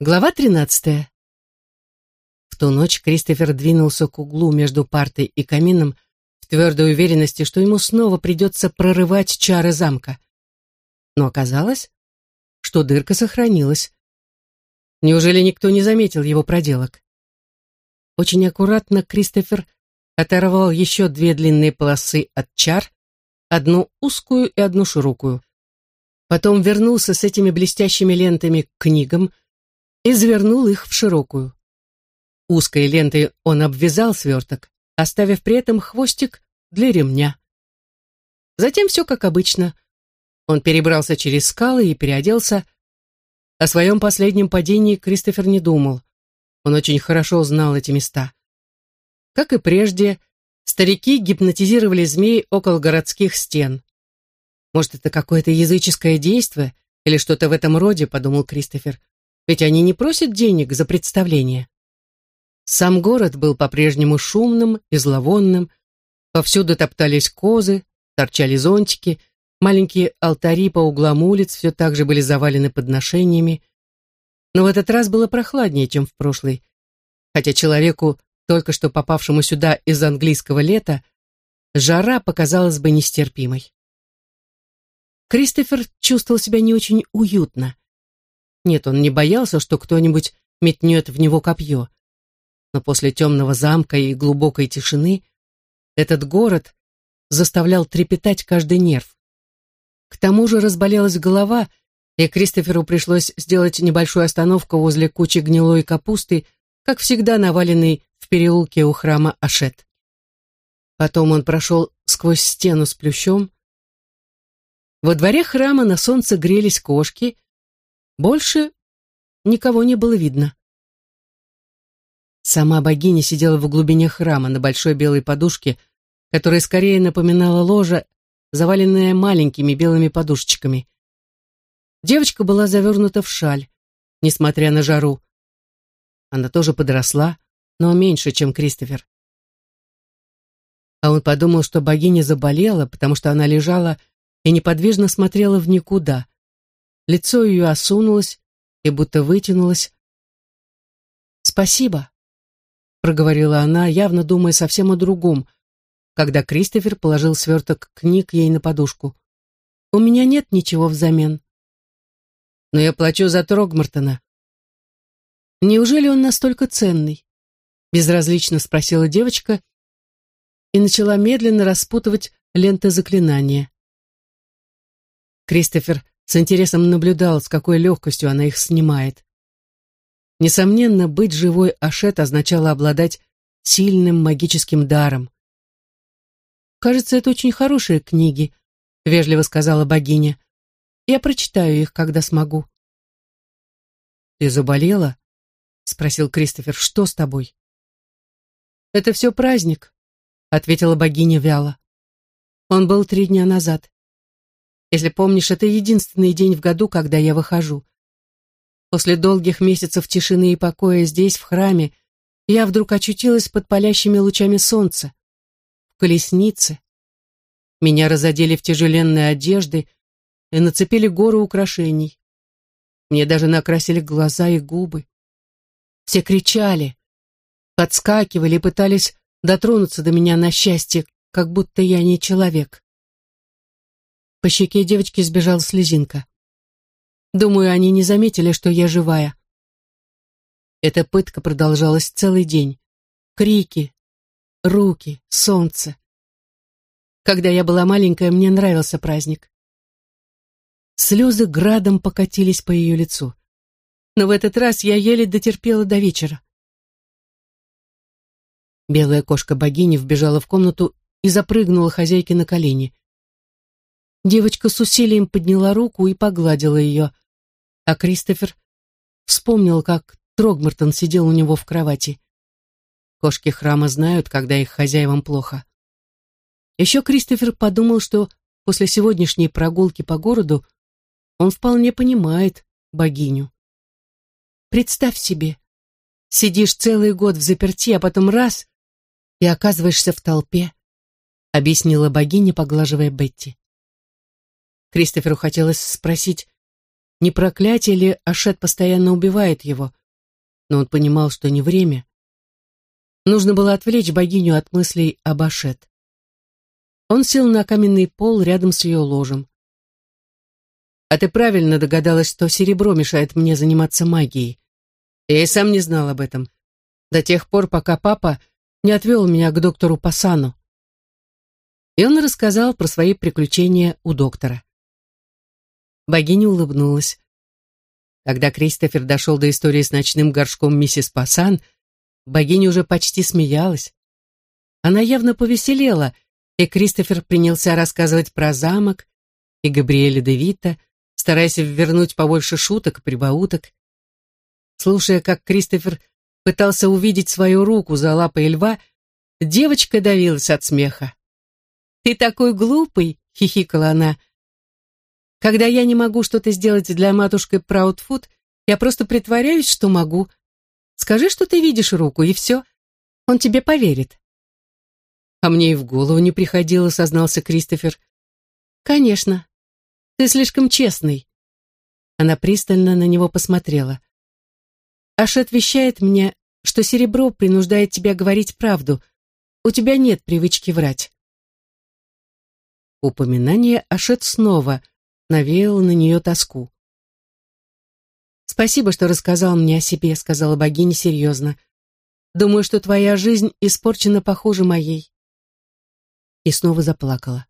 Глава тринадцатая. В ту ночь Кристофер двинулся к углу между партой и камином в твердой уверенности, что ему снова придется прорывать чары замка. Но оказалось, что дырка сохранилась. Неужели никто не заметил его проделок? Очень аккуратно Кристофер оторвал еще две длинные полосы от чар, одну узкую и одну широкую. Потом вернулся с этими блестящими лентами к книгам, и завернул их в широкую. Узкой лентой он обвязал сверток, оставив при этом хвостик для ремня. Затем все как обычно. Он перебрался через скалы и переоделся. О своем последнем падении Кристофер не думал. Он очень хорошо знал эти места. Как и прежде, старики гипнотизировали змей около городских стен. Может, это какое-то языческое действие или что-то в этом роде, подумал Кристофер. Ведь они не просят денег за представление. Сам город был по-прежнему шумным и зловонным. Повсюду топтались козы, торчали зонтики, маленькие алтари по углам улиц все так же были завалены подношениями. Но в этот раз было прохладнее, чем в прошлый. Хотя человеку, только что попавшему сюда из английского лета, жара показалась бы нестерпимой. Кристофер чувствовал себя не очень уютно. Нет, он не боялся, что кто-нибудь метнет в него копье. Но после темного замка и глубокой тишины этот город заставлял трепетать каждый нерв. К тому же разболелась голова, и Кристоферу пришлось сделать небольшую остановку возле кучи гнилой капусты, как всегда наваленной в переулке у храма Ашет. Потом он прошел сквозь стену с плющом. Во дворе храма на солнце грелись кошки, больше никого не было видно. Сама богиня сидела в глубине храма на большой белой подушке, которая скорее напоминала ложа, заваленная маленькими белыми подушечками. Девочка была завернута в шаль, несмотря на жару. Она тоже подросла, но меньше, чем Кристофер. А он подумал, что богиня заболела, потому что она лежала и неподвижно смотрела в никуда. Лицо ее осунулось и будто вытянулось. «Спасибо», — проговорила она, явно думая совсем о другом, когда Кристофер положил сверток книг ей на подушку. «У меня нет ничего взамен». «Но я плачу за Трогмартона». «Неужели он настолько ценный?» — безразлично спросила девочка и начала медленно распутывать ленты заклинания. Кристофер с интересом наблюдал, с какой легкостью она их снимает. Несомненно, быть живой Ашет означало обладать сильным магическим даром. «Кажется, это очень хорошие книги», — вежливо сказала богиня. «Я прочитаю их, когда смогу». «Ты заболела?» — спросил Кристофер. «Что с тобой?» «Это все праздник», — ответила богиня вяло. «Он был три дня назад. Если помнишь, это единственный день в году, когда я выхожу. После долгих месяцев тишины и покоя здесь, в храме, я вдруг очутилась под палящими лучами солнца, в колеснице. Меня разодели в тяжеленные одежды и нацепили гору украшений. Мне даже накрасили глаза и губы. Все кричали, подскакивали и пытались дотронуться до меня на счастье, как будто я не человек. По щеке девочки сбежала слезинка. Думаю, они не заметили, что я живая. Эта пытка продолжалась целый день. Крики, руки, солнце. Когда я была маленькая, мне нравился праздник. Слезы градом покатились по ее лицу. Но в этот раз я еле дотерпела до вечера. Белая кошка богини вбежала в комнату и запрыгнула хозяйке на колени. Девочка с усилием подняла руку и погладила ее, а Кристофер вспомнил, как Трогмартон сидел у него в кровати. Кошки храма знают, когда их хозяевам плохо. Еще Кристофер подумал, что после сегодняшней прогулки по городу он вполне понимает богиню. Представь себе, сидишь целый год в заперти, а потом раз — и оказываешься в толпе, объяснила богиня, поглаживая Бетти. Кристоферу хотелось спросить, не проклятие ли Ашет постоянно убивает его, но он понимал, что не время. Нужно было отвлечь богиню от мыслей об Ашет. Он сел на каменный пол рядом с ее ложем. «А ты правильно догадалась, что серебро мешает мне заниматься магией. Я и сам не знал об этом. До тех пор, пока папа не отвел меня к доктору Пасану. И он рассказал про свои приключения у доктора. Богиня улыбнулась. Когда Кристофер дошел до истории с ночным горшком миссис Пасан, богиня уже почти смеялась. Она явно повеселела, и Кристофер принялся рассказывать про замок и Габриэля де Вита, стараясь вернуть побольше шуток прибауток. Слушая, как Кристофер пытался увидеть свою руку за лапой льва, девочка давилась от смеха. «Ты такой глупый!» — хихикала она. «Когда я не могу что-то сделать для матушки Праудфуд, я просто притворяюсь, что могу. Скажи, что ты видишь руку, и все. Он тебе поверит». «А мне и в голову не приходило», — сознался Кристофер. «Конечно. Ты слишком честный». Она пристально на него посмотрела. Ашет вещает мне, что серебро принуждает тебя говорить правду. У тебя нет привычки врать. Упоминание Ашет снова навеяло на нее тоску. «Спасибо, что рассказал мне о себе», — сказала богиня серьезно. «Думаю, что твоя жизнь испорчена похуже моей». И снова заплакала.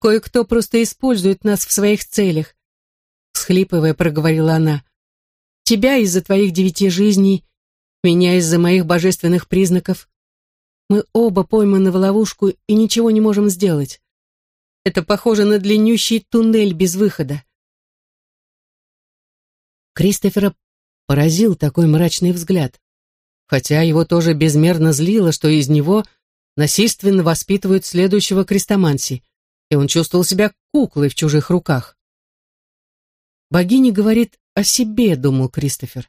«Кое-кто просто использует нас в своих целях», — всхлипывая, проговорила она. Тебя из-за твоих девяти жизней, меня из-за моих божественных признаков. Мы оба пойманы в ловушку и ничего не можем сделать. Это похоже на длиннющий туннель без выхода. Кристофера поразил такой мрачный взгляд, хотя его тоже безмерно злило, что из него насильственно воспитывают следующего крестоманси, и он чувствовал себя куклой в чужих руках. Богиня говорит о себе», — думал Кристофер.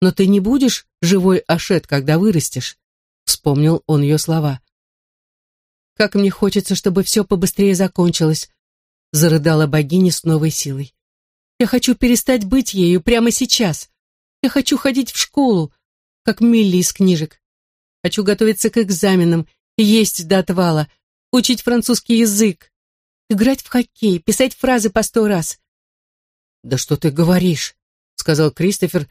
«Но ты не будешь живой Ашет, когда вырастешь», — вспомнил он ее слова. «Как мне хочется, чтобы все побыстрее закончилось», — зарыдала богиня с новой силой. «Я хочу перестать быть ею прямо сейчас. Я хочу ходить в школу, как Милли из книжек. Хочу готовиться к экзаменам, есть до отвала, учить французский язык, играть в хоккей, писать фразы по сто раз. «Да что ты говоришь?» — сказал Кристофер,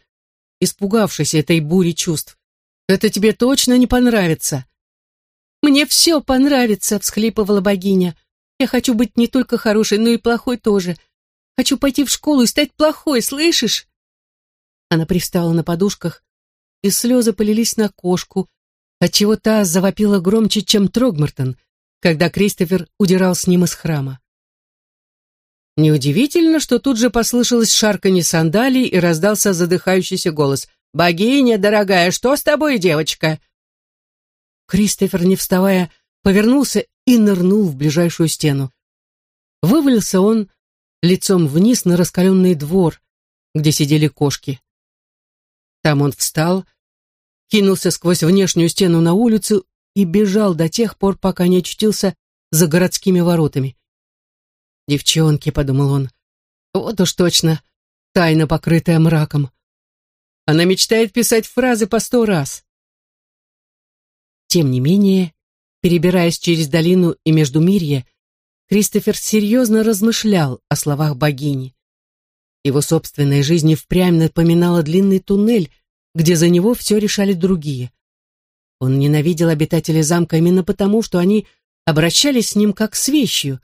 испугавшись этой бури чувств. «Это тебе точно не понравится». «Мне все понравится», — всхлипывала богиня. «Я хочу быть не только хорошей, но и плохой тоже. Хочу пойти в школу и стать плохой, слышишь?» Она пристала на подушках, и слезы полились на кошку, отчего та завопила громче, чем Трогмартон, когда Кристофер удирал с ним из храма. Неудивительно, что тут же послышалось шарканье сандалий и раздался задыхающийся голос. «Богиня, дорогая, что с тобой, девочка?» Кристофер, не вставая, повернулся и нырнул в ближайшую стену. Вывалился он лицом вниз на раскаленный двор, где сидели кошки. Там он встал, кинулся сквозь внешнюю стену на улицу и бежал до тех пор, пока не очутился за городскими воротами. «Девчонки», — подумал он, — «вот уж точно, тайна, покрытая мраком. Она мечтает писать фразы по сто раз». Тем не менее, перебираясь через долину и между Междумирье, Кристофер серьезно размышлял о словах богини. Его собственная жизнь впрямь напоминала длинный туннель, где за него все решали другие. Он ненавидел обитателей замка именно потому, что они обращались с ним как с вещью,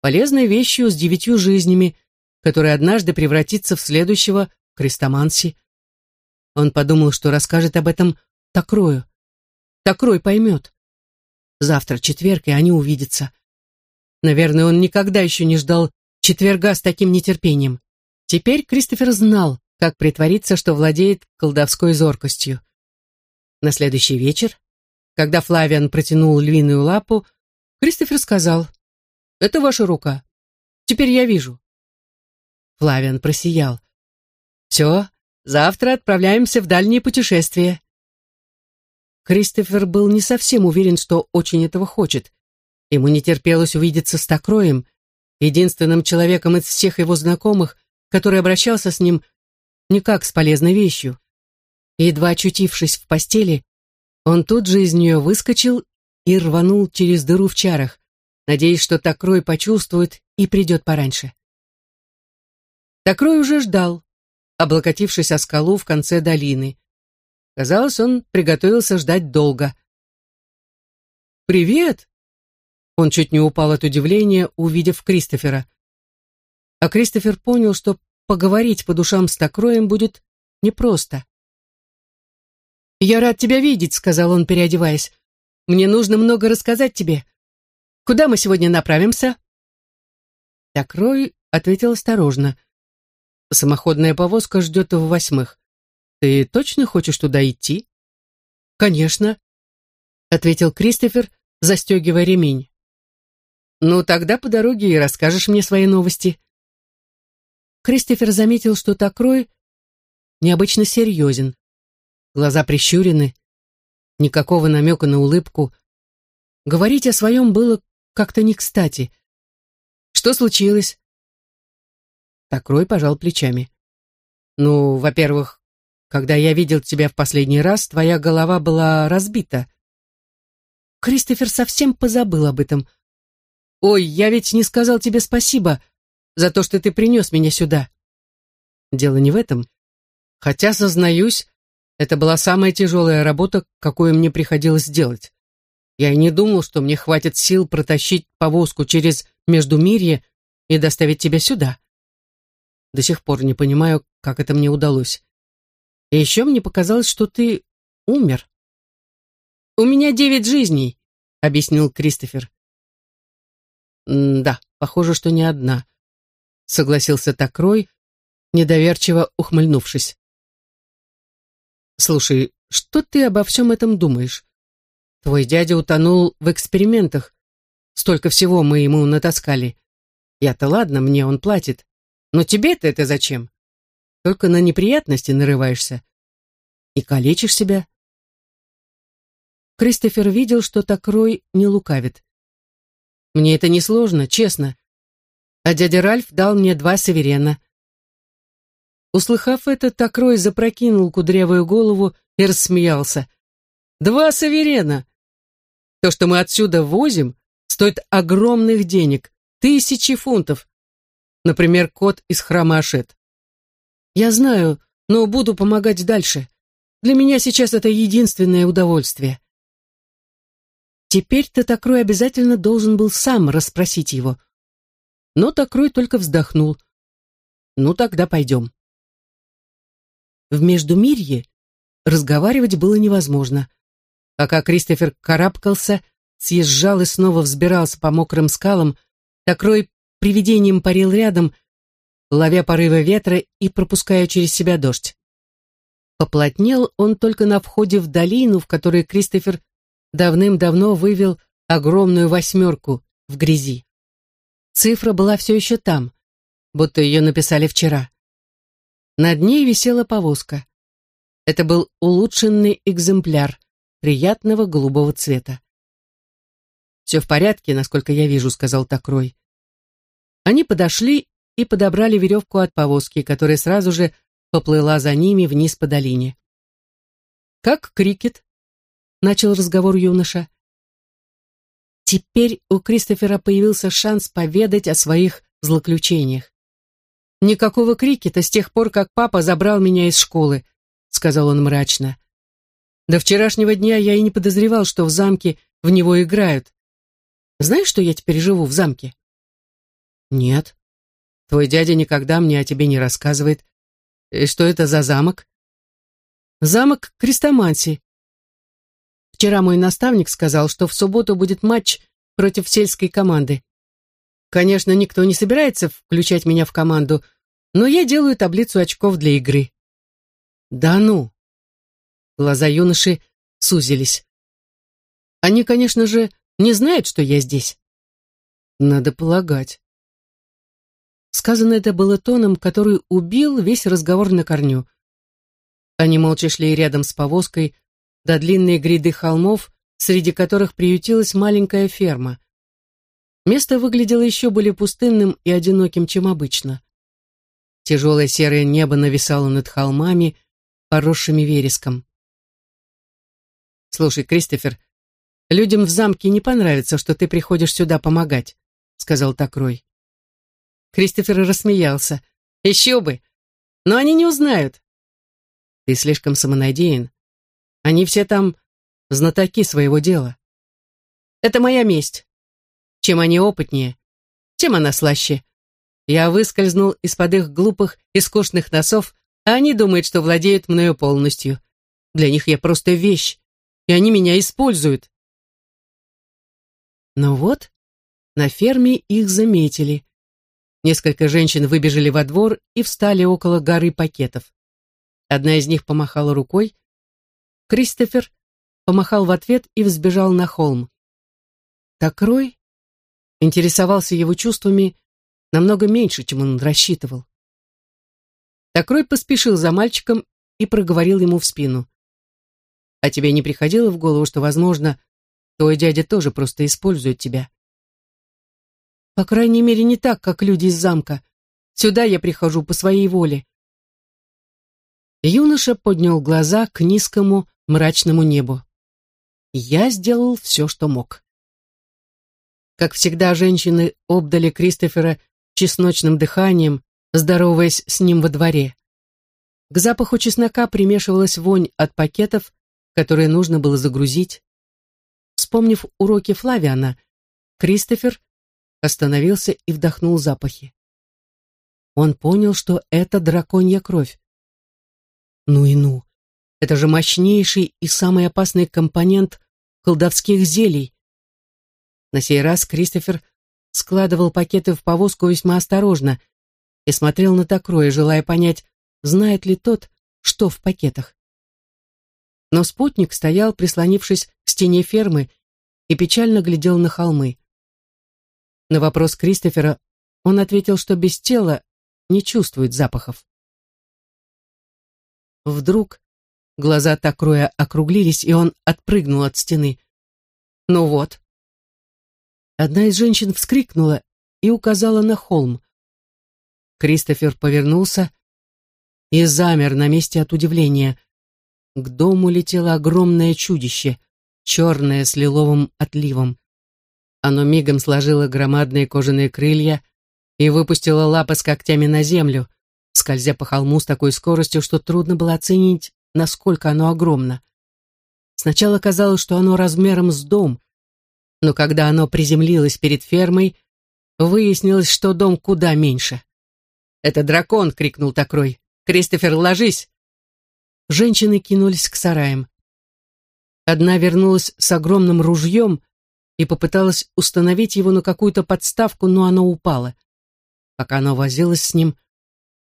полезной вещью с девятью жизнями, которая однажды превратится в следующего Крестоманси. Он подумал, что расскажет об этом Такрою. Такрой поймет. Завтра четверг, и они увидятся. Наверное, он никогда еще не ждал четверга с таким нетерпением. Теперь Кристофер знал, как притвориться, что владеет колдовской зоркостью. На следующий вечер, когда Флавиан протянул львиную лапу, Кристофер сказал, это ваша рука. Теперь я вижу. Флавиан просиял. Все, завтра отправляемся в дальнее путешествие. Кристофер был не совсем уверен, что очень этого хочет. Ему не терпелось увидеться с Токроем, единственным человеком из всех его знакомых, который обращался с ним не как с полезной вещью. Едва очутившись в постели, он тут же из нее выскочил и рванул через дыру в чарах, надеясь, что Такрой почувствует и придет пораньше. Такрой уже ждал, облокотившись о скалу в конце долины. Казалось, он приготовился ждать долго. «Привет!» Он чуть не упал от удивления, увидев Кристофера. А Кристофер понял, что поговорить по душам с Такроем будет непросто. «Я рад тебя видеть», — сказал он, переодеваясь. «Мне нужно много рассказать тебе. Куда мы сегодня направимся?» Такрой ответил осторожно. «Самоходная повозка ждет в восьмых. Ты точно хочешь туда идти?» «Конечно», — ответил Кристофер, застегивая ремень. «Ну, тогда по дороге и расскажешь мне свои новости». Кристофер заметил, что Такрой необычно серьезен. Глаза прищурены, никакого намека на улыбку. Говорить о своем было как-то не кстати. «Что случилось?» Такрой пожал плечами. «Ну, во-первых, когда я видел тебя в последний раз, твоя голова была разбита». Кристофер совсем позабыл об этом. «Ой, я ведь не сказал тебе спасибо за то, что ты принес меня сюда». Дело не в этом. Хотя, сознаюсь, это была самая тяжелая работа, какую мне приходилось делать. Я и не думал, что мне хватит сил протащить повозку через Междумирье и доставить тебя сюда. До сих пор не понимаю, как это мне удалось. Еще мне показалось, что ты умер. «У меня девять жизней», — объяснил Кристофер. «Да, похоже, что не одна», — согласился Такрой, недоверчиво ухмыльнувшись. «Слушай, что ты обо всем этом думаешь? Твой дядя утонул в экспериментах. Столько всего мы ему натаскали. Я-то ладно, мне он платит. Но тебе-то это зачем? Только на неприятности нарываешься. И калечишь себя. Кристофер видел, что Такрой не лукавит. Мне это несложно, честно. А дядя Ральф дал мне два саверена. Услыхав это, Такрой запрокинул кудрявую голову и рассмеялся. «Два саверена! То, что мы отсюда возим, стоит огромных денег, тысячи фунтов. Например, кот из храма Ашет. Я знаю, но буду помогать дальше. Для меня сейчас это единственное удовольствие. Теперь Татакрой обязательно должен был сам расспросить его. Но Такрой только вздохнул. Ну, тогда пойдем. В Междумирье разговаривать было невозможно. Пока Кристофер карабкался, съезжал и снова взбирался по мокрым скалам, Такрой привидением парил рядом, ловя порывы ветра и пропуская через себя дождь. Поплотнел он только на входе в долину, в которой Кристофер давным-давно вывел огромную восьмерку в грязи. Цифра была все еще там, будто ее написали вчера. Над ней висела повозка. Это был улучшенный экземпляр приятного голубого цвета. «Все в порядке, насколько я вижу», — сказал Такрой. Они подошли и подобрали веревку от повозки, которая сразу же поплыла за ними вниз по долине. «Как крикет?» — начал разговор юноша. Теперь у Кристофера появился шанс поведать о своих злоключениях. «Никакого крикета с тех пор, как папа забрал меня из школы», — сказал он мрачно. «До вчерашнего дня я и не подозревал, что в замке в него играют. Знаешь, что я теперь живу в замке?» «Нет. Твой дядя никогда мне о тебе не рассказывает. И что это за замок?» «Замок Крестоманси. Вчера мой наставник сказал, что в субботу будет матч против сельской команды. Конечно, никто не собирается включать меня в команду, но я делаю таблицу очков для игры». «Да ну!» Глаза юноши сузились. «Они, конечно же, не знают, что я здесь». «Надо полагать». Сказано это было тоном, который убил весь разговор на корню. Они молча шли рядом с повозкой до длинной гряды холмов, среди которых приютилась маленькая ферма. Место выглядело еще более пустынным и одиноким, чем обычно. Тяжелое серое небо нависало над холмами, поросшими вереском. «Слушай, Кристофер, людям в замке не понравится, что ты приходишь сюда помогать», — сказал Такрой. Кристофер рассмеялся. «Еще бы! Но они не узнают». «Ты слишком самонадеян. Они все там знатоки своего дела. Это моя месть. Чем они опытнее, тем она слаще. Я выскользнул из-под их глупых и скучных носов, а они думают, что владеют мною полностью. Для них я просто вещь, и они меня используют. Но вот на ферме их заметили. Несколько женщин выбежали во двор и встали около горы пакетов. Одна из них помахала рукой. Кристофер помахал в ответ и взбежал на холм. Такрой интересовался его чувствами намного меньше, чем он рассчитывал. Такрой поспешил за мальчиком и проговорил ему в спину. «А тебе не приходило в голову, что, возможно, твой дядя тоже просто использует тебя?» «По крайней мере, не так, как люди из замка. Сюда я прихожу по своей воле». Юноша поднял глаза к низкому мрачному небу. «Я сделал все, что мог». Как всегда, женщины обдали Кристофера чесночным дыханием, здороваясь с ним во дворе. К запаху чеснока примешивалась вонь от пакетов, которые нужно было загрузить. Вспомнив уроки Флавиана, Кристофер остановился и вдохнул запахи. Он понял, что это драконья кровь. Ну и ну, это же мощнейший и самый опасный компонент колдовских зелий. На сей раз Кристофер складывал пакеты в повозку весьма осторожно и смотрел на Токроя, желая понять, знает ли тот, что в пакетах. Но спутник стоял, прислонившись к стене фермы, и печально глядел на холмы. На вопрос Кристофера он ответил, что без тела не чувствует запахов. Вдруг глаза Такроя округлились, и он отпрыгнул от стены. «Ну вот», Одна из женщин вскрикнула и указала на холм. Кристофер повернулся и замер на месте от удивления. К дому летело огромное чудище, черное с лиловым отливом. Оно мигом сложило громадные кожаные крылья и выпустило лапы с когтями на землю, скользя по холму с такой скоростью, что трудно было оценить, насколько оно огромно. Сначала казалось, что оно размером с дом, но когда оно приземлилось перед фермой, выяснилось, что дом куда меньше. «Это дракон!» — крикнул Такрой. «Кристофер, ложись!» Женщины кинулись к сараям. Одна вернулась с огромным ружьем и попыталась установить его на какую-то подставку, но оно упало. Пока оно возилось с ним,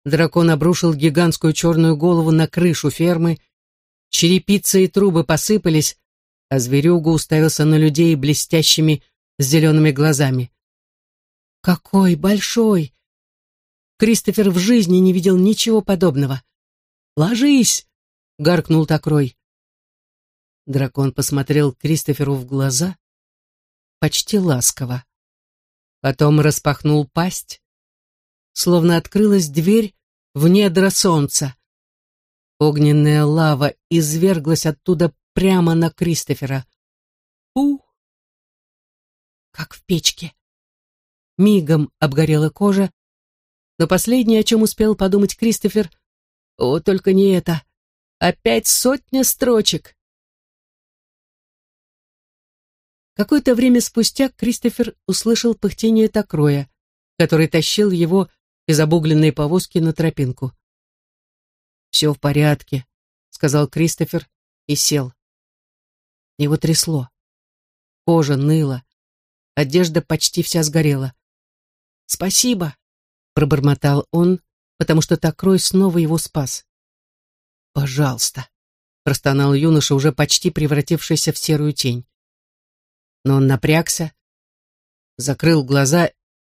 дракон обрушил гигантскую черную голову на крышу фермы, черепицы и трубы посыпались, а зверюга уставился на людей блестящими зелеными глазами. «Какой большой!» Кристофер в жизни не видел ничего подобного. «Ложись!» — гаркнул Такрой. Дракон посмотрел Кристоферу в глаза, почти ласково. Потом распахнул пасть, словно открылась дверь в недра солнца. Огненная лава изверглась оттуда прямо на Кристофера. Ух! Как в печке. Мигом обгорела кожа, но последнее, о чем успел подумать Кристофер, о, только не это. Опять сотня строчек. Какое-то время спустя Кристофер услышал пыхтение Токроя, который тащил его из обугленной повозки на тропинку. «Все в порядке», — сказал Кристофер и сел. Его трясло. Кожа ныла. Одежда почти вся сгорела. «Спасибо», — пробормотал он, потому что Такрой снова его спас. «Пожалуйста», — простонал юноша, уже почти превратившийся в серую тень. Но он напрягся, закрыл глаза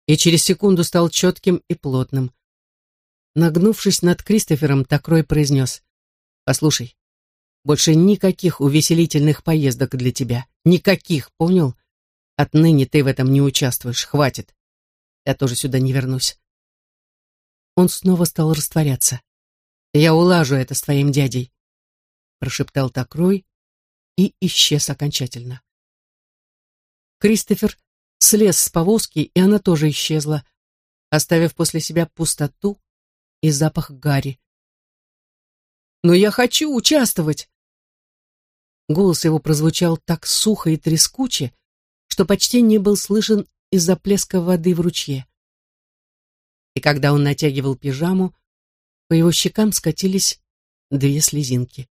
и через секунду стал четким и плотным. Нагнувшись над Кристофером, Такрой произнес, «Послушай, больше никаких увеселительных поездок для тебя. Никаких, понял? Отныне ты в этом не участвуешь. Хватит. Я тоже сюда не вернусь. он снова стал растворяться. «Я улажу это с твоим дядей», — прошептал Такрой и исчез окончательно. Кристофер слез с повозки, и она тоже исчезла, оставив после себя пустоту и запах гари. «Но я хочу участвовать!» Голос его прозвучал так сухо и трескуче, что почти не был слышен из-за плеска воды в ручье. И когда он натягивал пижаму, по его щекам скатились две слезинки.